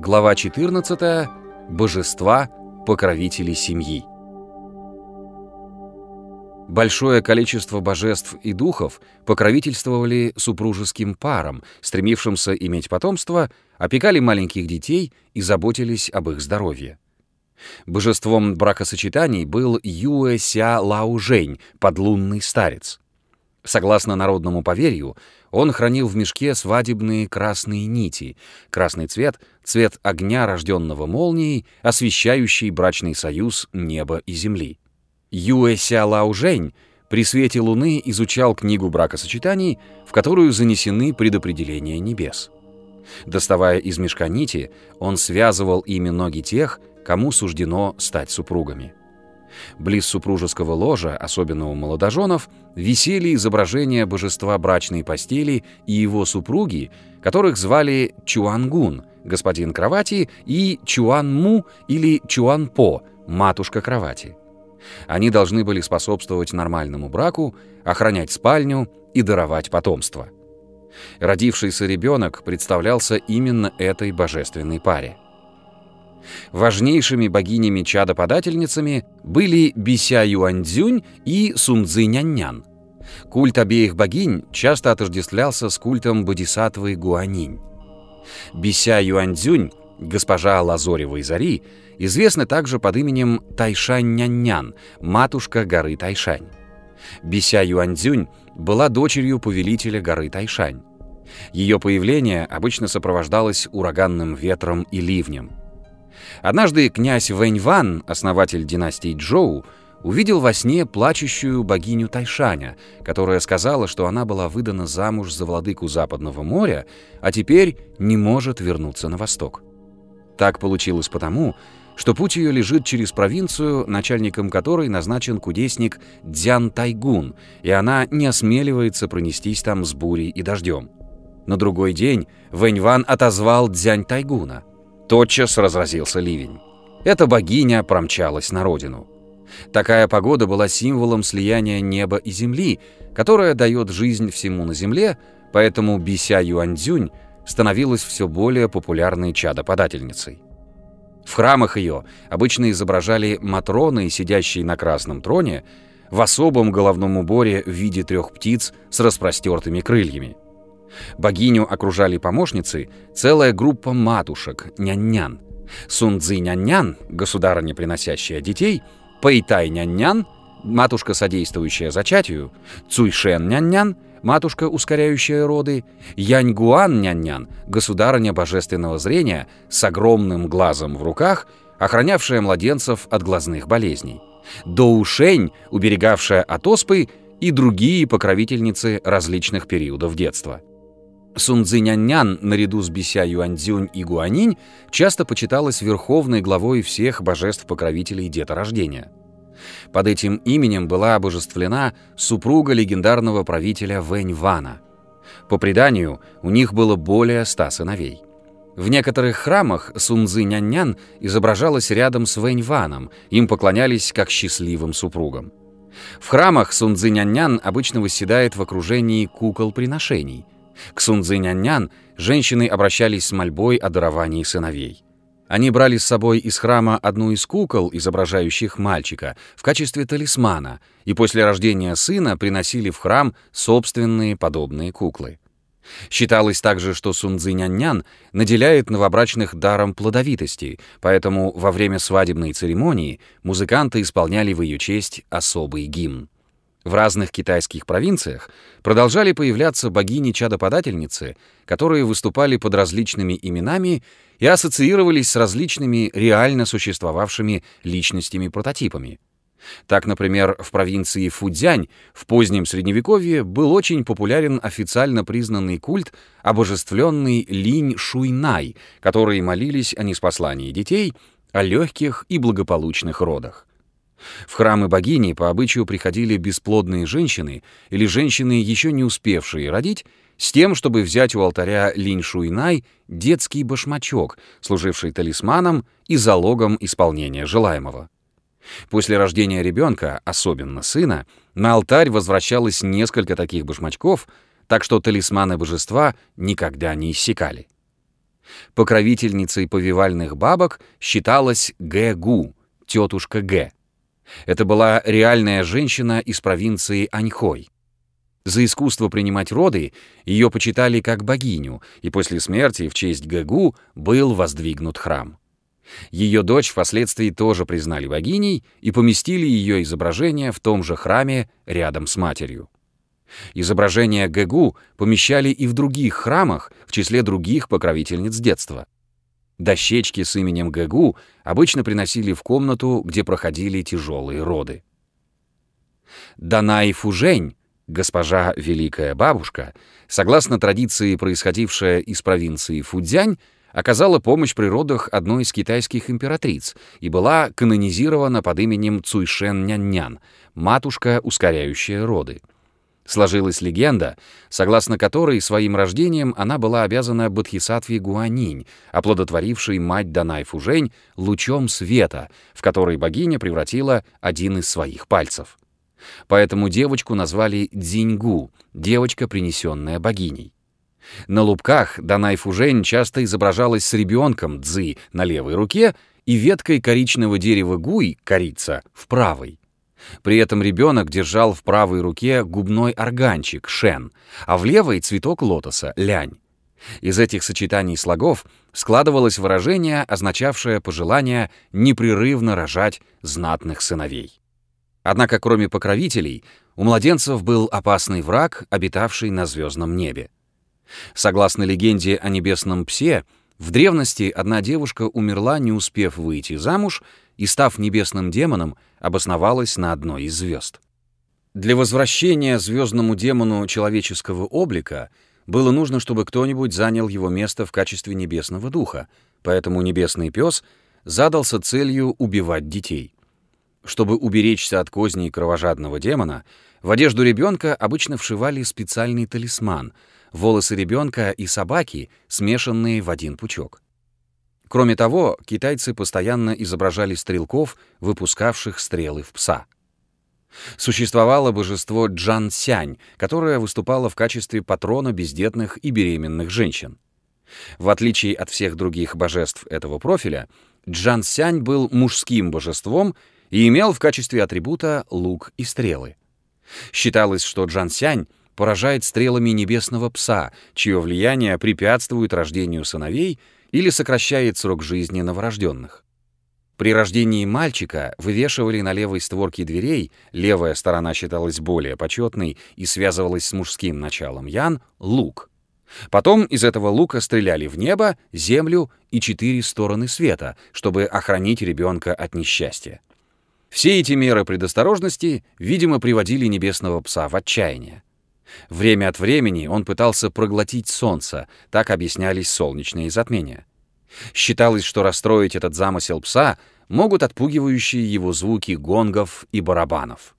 Глава 14. Божества, покровители семьи. Большое количество божеств и духов покровительствовали супружеским парам, стремившимся иметь потомство, опекали маленьких детей и заботились об их здоровье. Божеством бракосочетаний был Юэ Ся Лао Жень, подлунный старец. Согласно народному поверью, он хранил в мешке свадебные красные нити. Красный цвет — цвет огня, рожденного молнией, освещающий брачный союз неба и земли. Юэ Ся Лао Жень при свете луны изучал книгу бракосочетаний, в которую занесены предопределения небес. Доставая из мешка нити, он связывал ими ноги тех, кому суждено стать супругами. Близ супружеского ложа, особенно у молодоженов, висели изображения божества брачной постели и его супруги, которых звали Чуангун, господин кровати, и Чуанму или Чуанпо, матушка кровати. Они должны были способствовать нормальному браку, охранять спальню и даровать потомство. Родившийся ребенок представлялся именно этой божественной паре. Важнейшими богинями-чадоподательницами были Бися Юаньцзюнь и Сунцзы Няньнян. Культ обеих богинь часто отождествлялся с культом бодисатвы Гуанинь. Бися Юаньцзюнь, госпожа Лазоревой Зари, известна также под именем Тайшань-Няньнян, матушка горы Тайшань. Бися Юаньцзюнь была дочерью повелителя горы Тайшань. Ее появление обычно сопровождалось ураганным ветром и ливнем. Однажды князь Вэнь Ван, основатель династии Джоу, увидел во сне плачущую богиню Тайшаня, которая сказала, что она была выдана замуж за владыку Западного моря, а теперь не может вернуться на восток. Так получилось потому, что путь ее лежит через провинцию, начальником которой назначен кудесник Дзян Тайгун, и она не осмеливается пронестись там с бурей и дождем. На другой день Вэнь Ван отозвал Дзянь Тайгуна. Тотчас разразился ливень. Эта богиня промчалась на родину. Такая погода была символом слияния неба и земли, которая дает жизнь всему на земле, поэтому Бися Юаньцзюнь становилась все более популярной чадоподательницей. В храмах ее обычно изображали Матроны, сидящие на красном троне, в особом головном уборе в виде трех птиц с распростертыми крыльями. Богиню окружали помощницы, целая группа матушек, нянь-нян. Сунцзы нянь-нян, государыня, приносящая детей, Пэйтай нянь-нян, матушка, содействующая зачатию, Цуйшен нянь-нян, матушка, ускоряющая роды, Яньгуан нянь-нян, государыня божественного зрения с огромным глазом в руках, охранявшая младенцев от глазных болезней, Доушень, уберегавшая от оспы, и другие покровительницы различных периодов детства. Сунцзиняннян наряду с Бися Юаньцзюнь и Гуанинь часто почиталась верховной главой всех божеств-покровителей деторождения. Под этим именем была обожествлена супруга легендарного правителя Вэнь Вана. По преданию, у них было более ста сыновей. В некоторых храмах Сунцзы Няньнян изображалась рядом с Вэнь Ваном, им поклонялись как счастливым супругам. В храмах Сунцзы Няньнян обычно восседает в окружении кукол-приношений – к Сунцзинь-нян женщины обращались с мольбой о даровании сыновей. Они брали с собой из храма одну из кукол, изображающих мальчика, в качестве талисмана, и после рождения сына приносили в храм собственные подобные куклы. Считалось также, что Сунцзинь-нян наделяет новобрачных даром плодовитости, поэтому во время свадебной церемонии музыканты исполняли в ее честь особый гимн. В разных китайских провинциях продолжали появляться богини-чадоподательницы, которые выступали под различными именами и ассоциировались с различными реально существовавшими личностями-прототипами. Так, например, в провинции Фудзянь в позднем Средневековье был очень популярен официально признанный культ обожествленный Линь Шуйнай, которые молились о неспослании детей, о легких и благополучных родах. В храмы богини по обычаю приходили бесплодные женщины или женщины, еще не успевшие родить, с тем, чтобы взять у алтаря Линь Шуйнай детский башмачок, служивший талисманом и залогом исполнения желаемого. После рождения ребенка, особенно сына, на алтарь возвращалось несколько таких башмачков, так что талисманы божества никогда не иссякали. Покровительницей повивальных бабок считалась Гэ-Гу, тетушка Гэ. Это была реальная женщина из провинции Аньхой. За искусство принимать роды ее почитали как богиню, и после смерти в честь Гэгу был воздвигнут храм. Ее дочь впоследствии тоже признали богиней и поместили ее изображение в том же храме рядом с матерью. Изображение Гэгу помещали и в других храмах, в числе других покровительниц детства. Дощечки с именем Гэгу обычно приносили в комнату, где проходили тяжелые роды. Данай Фужень, госпожа Великая Бабушка, согласно традиции, происходившая из провинции Фудзянь, оказала помощь при родах одной из китайских императриц и была канонизирована под именем Цуйшен Нянь-Нян, матушка, ускоряющая роды. Сложилась легенда, согласно которой своим рождением она была обязана Бодхисаттве Гуанинь, оплодотворившей мать Данай Фужень лучом света, в который богиня превратила один из своих пальцев. Поэтому девочку назвали Дзиньгу, девочка, принесенная богиней. На лубках Данай Фужень часто изображалась с ребенком Цзы на левой руке и веткой коричневого дерева гуй, корица, в правой. При этом ребенок держал в правой руке губной органчик, шен, а в левой — цветок лотоса, лянь. Из этих сочетаний слогов складывалось выражение, означавшее пожелание непрерывно рожать знатных сыновей. Однако, кроме покровителей, у младенцев был опасный враг, обитавший на звездном небе. Согласно легенде о небесном псе, в древности одна девушка умерла, не успев выйти замуж, и, став небесным демоном, обосновалась на одной из звезд. Для возвращения звездному демону человеческого облика было нужно, чтобы кто-нибудь занял его место в качестве небесного духа, поэтому небесный пес задался целью убивать детей. Чтобы уберечься от козней кровожадного демона, в одежду ребенка обычно вшивали специальный талисман — волосы ребенка и собаки, смешанные в один пучок. Кроме того, китайцы постоянно изображали стрелков, выпускавших стрелы в пса. Существовало божество Джан Сянь, которое выступало в качестве патрона бездетных и беременных женщин. В отличие от всех других божеств этого профиля, Джан Сянь был мужским божеством и имел в качестве атрибута лук и стрелы. Считалось, что Джан Сянь поражает стрелами небесного пса, чье влияние препятствует рождению сыновей или сокращает срок жизни новорожденных. При рождении мальчика вывешивали на левой створке дверей, левая сторона считалась более почетной и связывалась с мужским началом Ян, лук. Потом из этого лука стреляли в небо, землю и четыре стороны света, чтобы охранить ребенка от несчастья. Все эти меры предосторожности, видимо, приводили небесного пса в отчаяние. Время от времени он пытался проглотить солнце, так объяснялись солнечные затмения. Считалось, что расстроить этот замысел пса могут отпугивающие его звуки гонгов и барабанов.